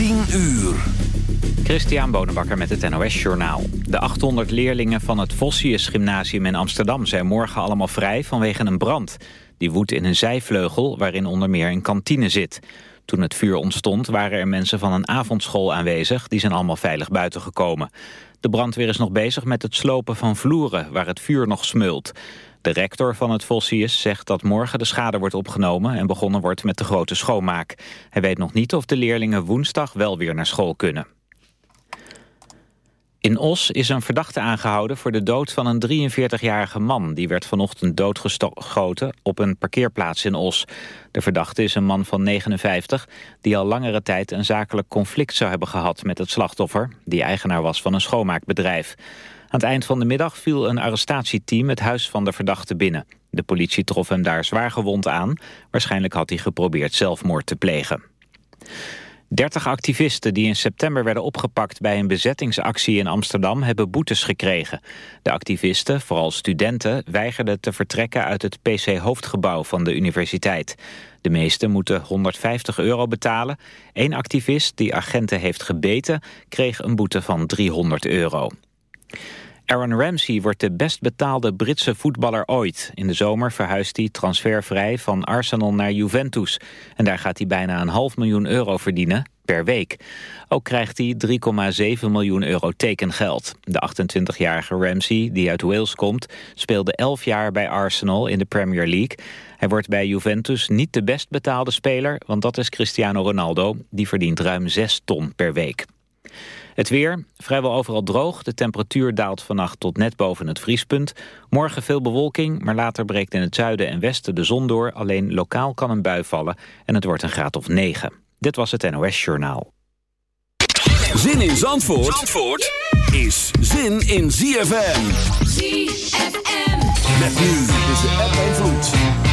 10 uur. Christian Bonenbakker met het NOS Journaal. De 800 leerlingen van het Vossius Gymnasium in Amsterdam... zijn morgen allemaal vrij vanwege een brand. Die woedt in een zijvleugel waarin onder meer een kantine zit. Toen het vuur ontstond waren er mensen van een avondschool aanwezig... die zijn allemaal veilig buiten gekomen. De brandweer is nog bezig met het slopen van vloeren... waar het vuur nog smeult. De rector van het Vossius zegt dat morgen de schade wordt opgenomen... en begonnen wordt met de grote schoonmaak. Hij weet nog niet of de leerlingen woensdag wel weer naar school kunnen. In Os is een verdachte aangehouden voor de dood van een 43-jarige man. Die werd vanochtend doodgeschoten op een parkeerplaats in Os. De verdachte is een man van 59 die al langere tijd een zakelijk conflict zou hebben gehad met het slachtoffer. Die eigenaar was van een schoonmaakbedrijf. Aan het eind van de middag viel een arrestatieteam het huis van de verdachte binnen. De politie trof hem daar zwaar gewond aan. Waarschijnlijk had hij geprobeerd zelfmoord te plegen. 30 activisten die in september werden opgepakt bij een bezettingsactie in Amsterdam hebben boetes gekregen. De activisten, vooral studenten, weigerden te vertrekken uit het PC-hoofdgebouw van de universiteit. De meesten moeten 150 euro betalen. Eén activist die agenten heeft gebeten kreeg een boete van 300 euro. Aaron Ramsey wordt de best betaalde Britse voetballer ooit. In de zomer verhuist hij transfervrij van Arsenal naar Juventus. En daar gaat hij bijna een half miljoen euro verdienen per week. Ook krijgt hij 3,7 miljoen euro tekengeld. De 28-jarige Ramsey, die uit Wales komt, speelde 11 jaar bij Arsenal in de Premier League. Hij wordt bij Juventus niet de best betaalde speler, want dat is Cristiano Ronaldo. Die verdient ruim 6 ton per week. Het weer, vrijwel overal droog. De temperatuur daalt vannacht tot net boven het vriespunt. Morgen veel bewolking, maar later breekt in het zuiden en westen de zon door. Alleen lokaal kan een bui vallen en het wordt een graad of 9. Dit was het NOS Journaal. Zin in Zandvoort, Zandvoort is zin in ZFM. ZFM. Met nu is de app en vloed.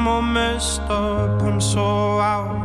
I'm all messed up, I'm so out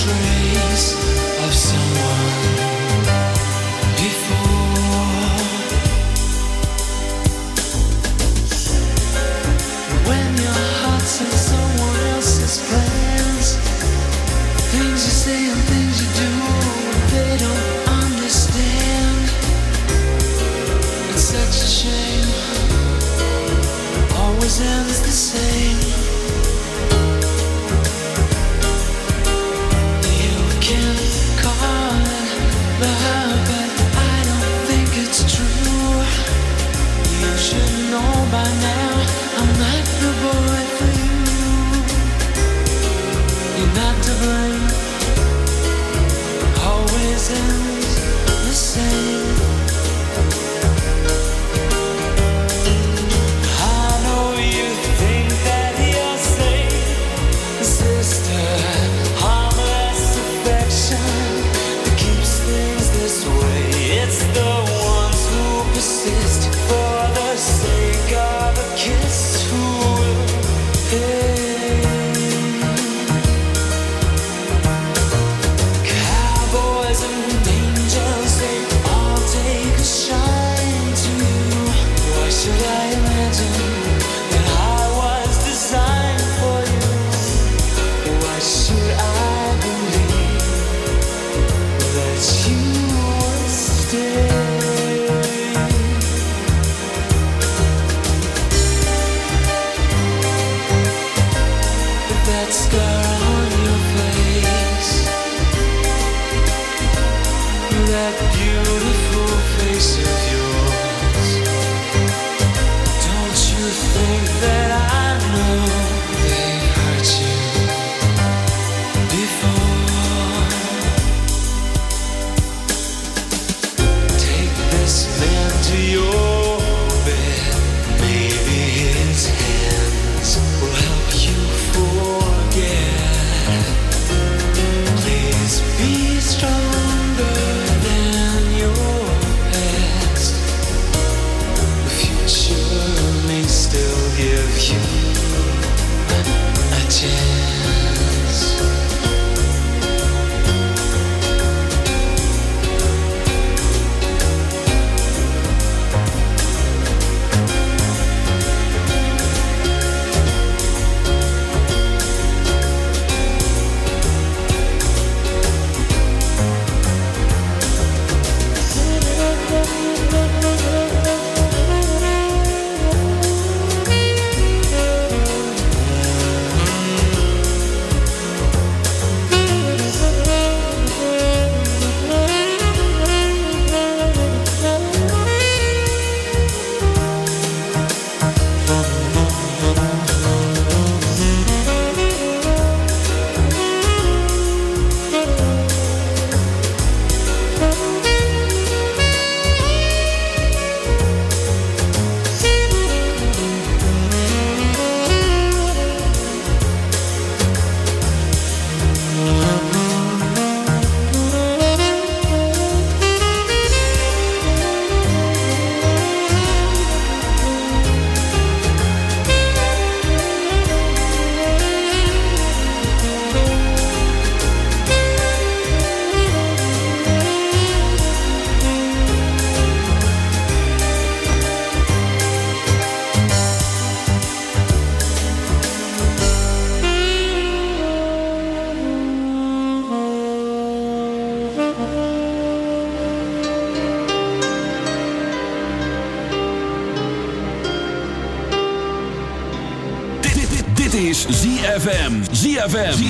trace of someone. ZFM.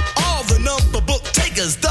the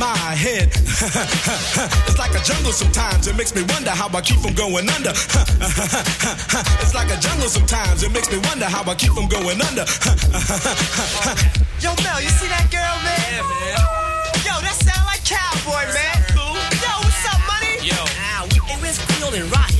my head. it's like a jungle sometimes. It makes me wonder how I keep from going under. it's like a jungle sometimes. It makes me wonder how I keep from going under. Yo, Mel, you see that girl, man? Yeah, man. Yo, that sound like cowboy, man. Cool. Yo, what's up, money? Yo. Ah, we, and we're feeling rotten.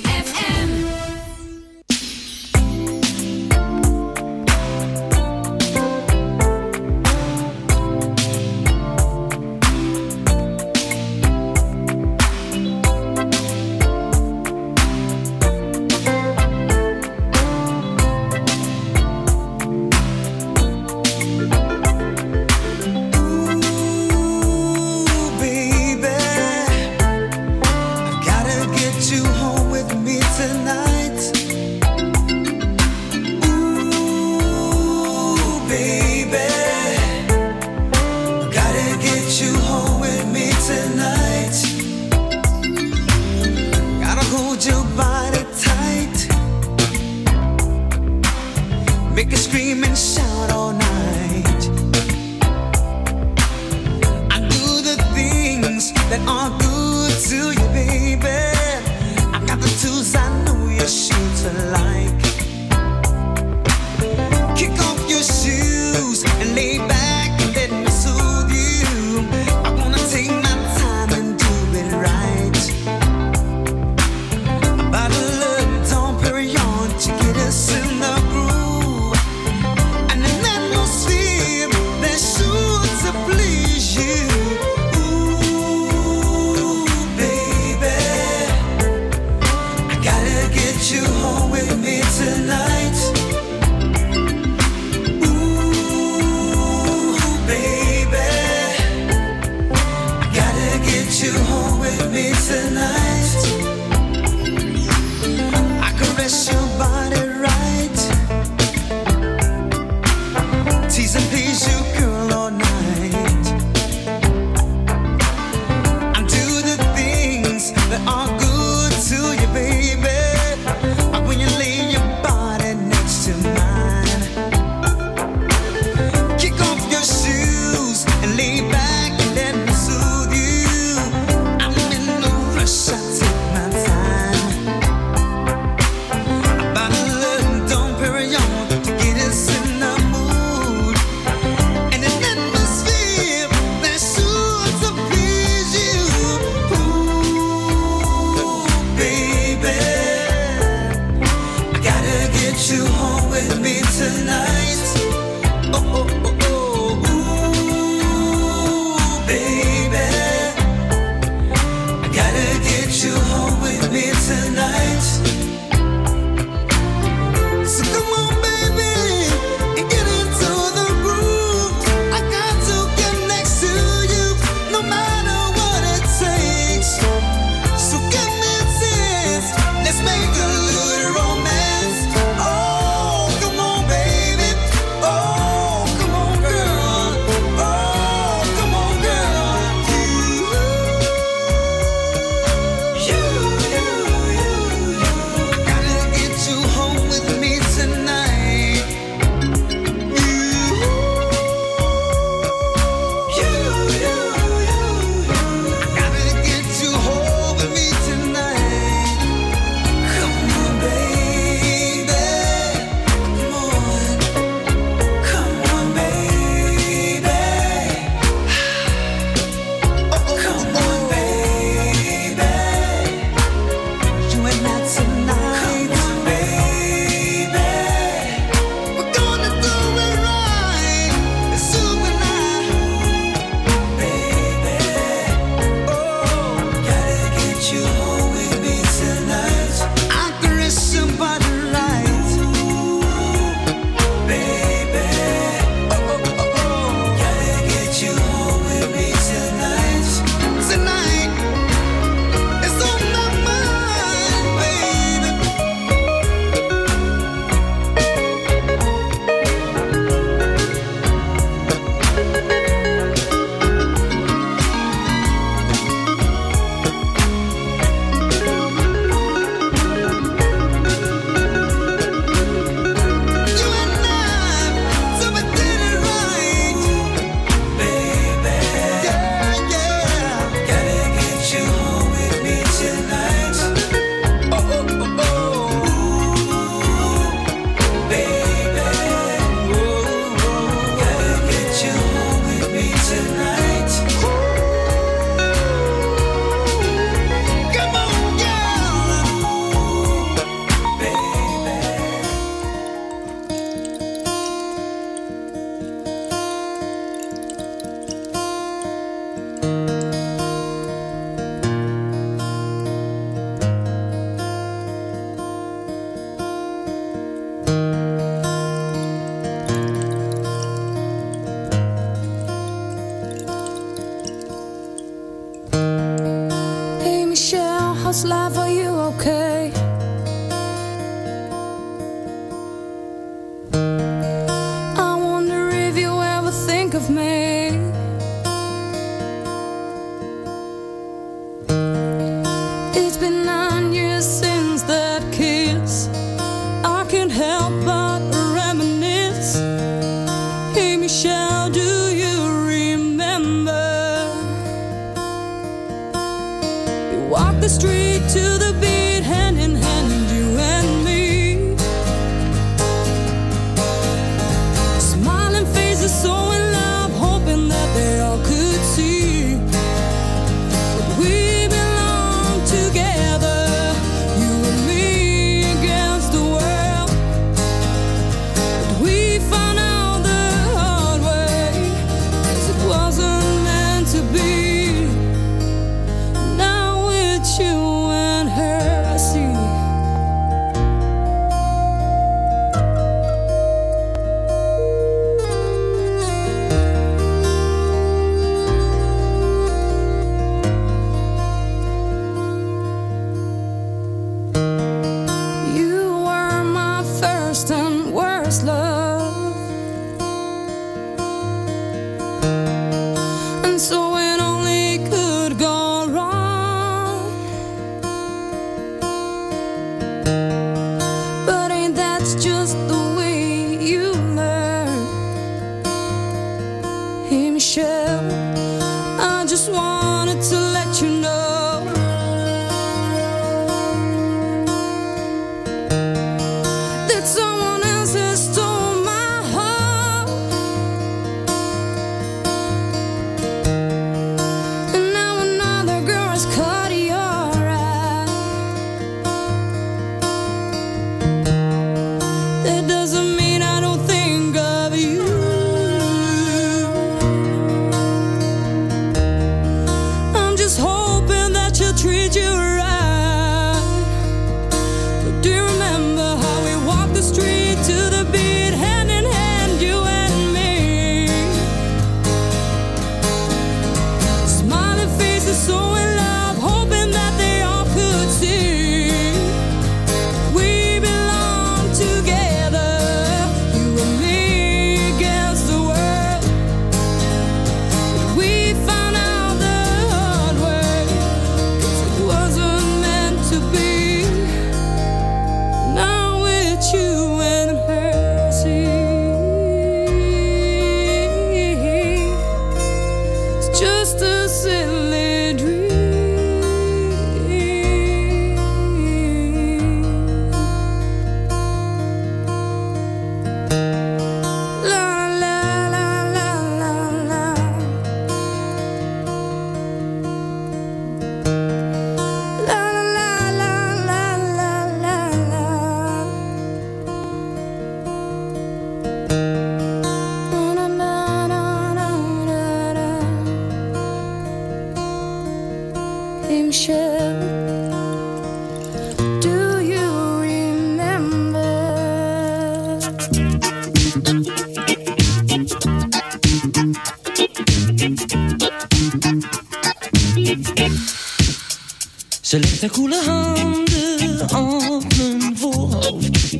op mijn voorhoofd.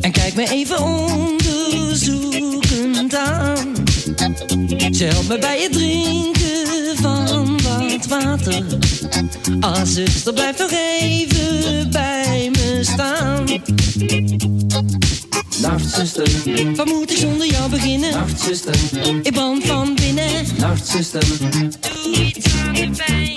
En kijk me even onderzoekend aan. Ze helpt me bij het drinken van wat water. Ah, zuster, blijf nog even bij me staan. Nachtzuster, wat moet ik zonder jou beginnen? Nachtzuster, ik brand van binnen. Nachtzuster, doe iets aan de pijn.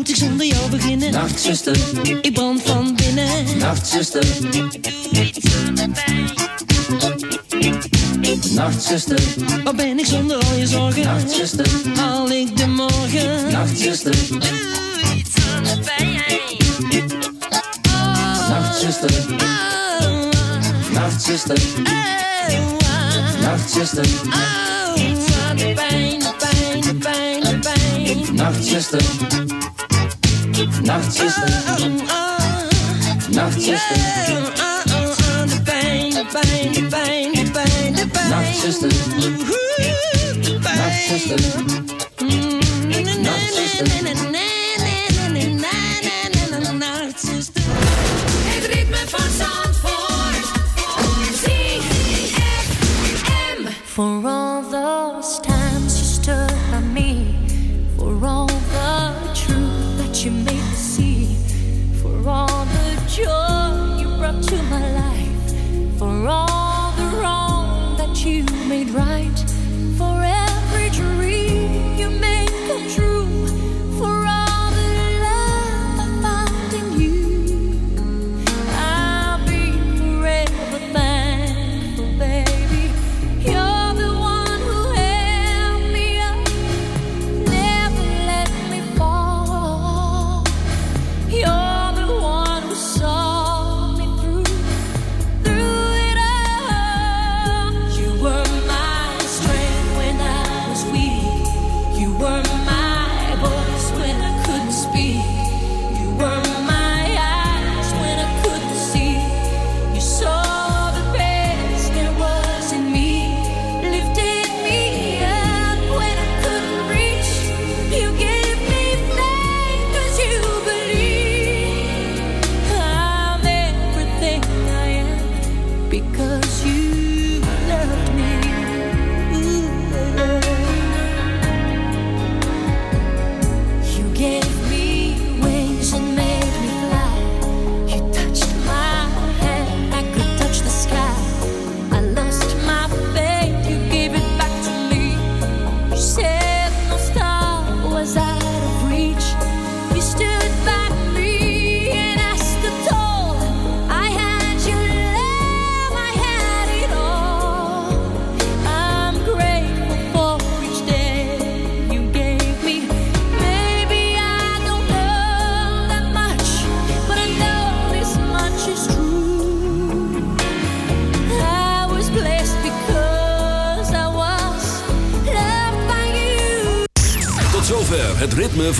Moet ik zonder jou beginnen? nachtzuster, Ik brand van binnen. nachtzuster, Doe iets aan de pijn. nachtzuster, Waar ben ik zonder al je zorgen? nachtzuster, Haal ik de morgen? nachtzuster, Doe iets aan de pijn. nachtzuster, Oh, nachtzuster, oh, nachtzuster, oh. De pijn, de pijn, de pijn, de pijn. nachtzuster, nachtzuster, Oh, oh. nachtzuster, oh. De pijn, de pijn, de pijn, de pijn, de pijn. nachtzuster, Oeh, de pijn. nachtzuster,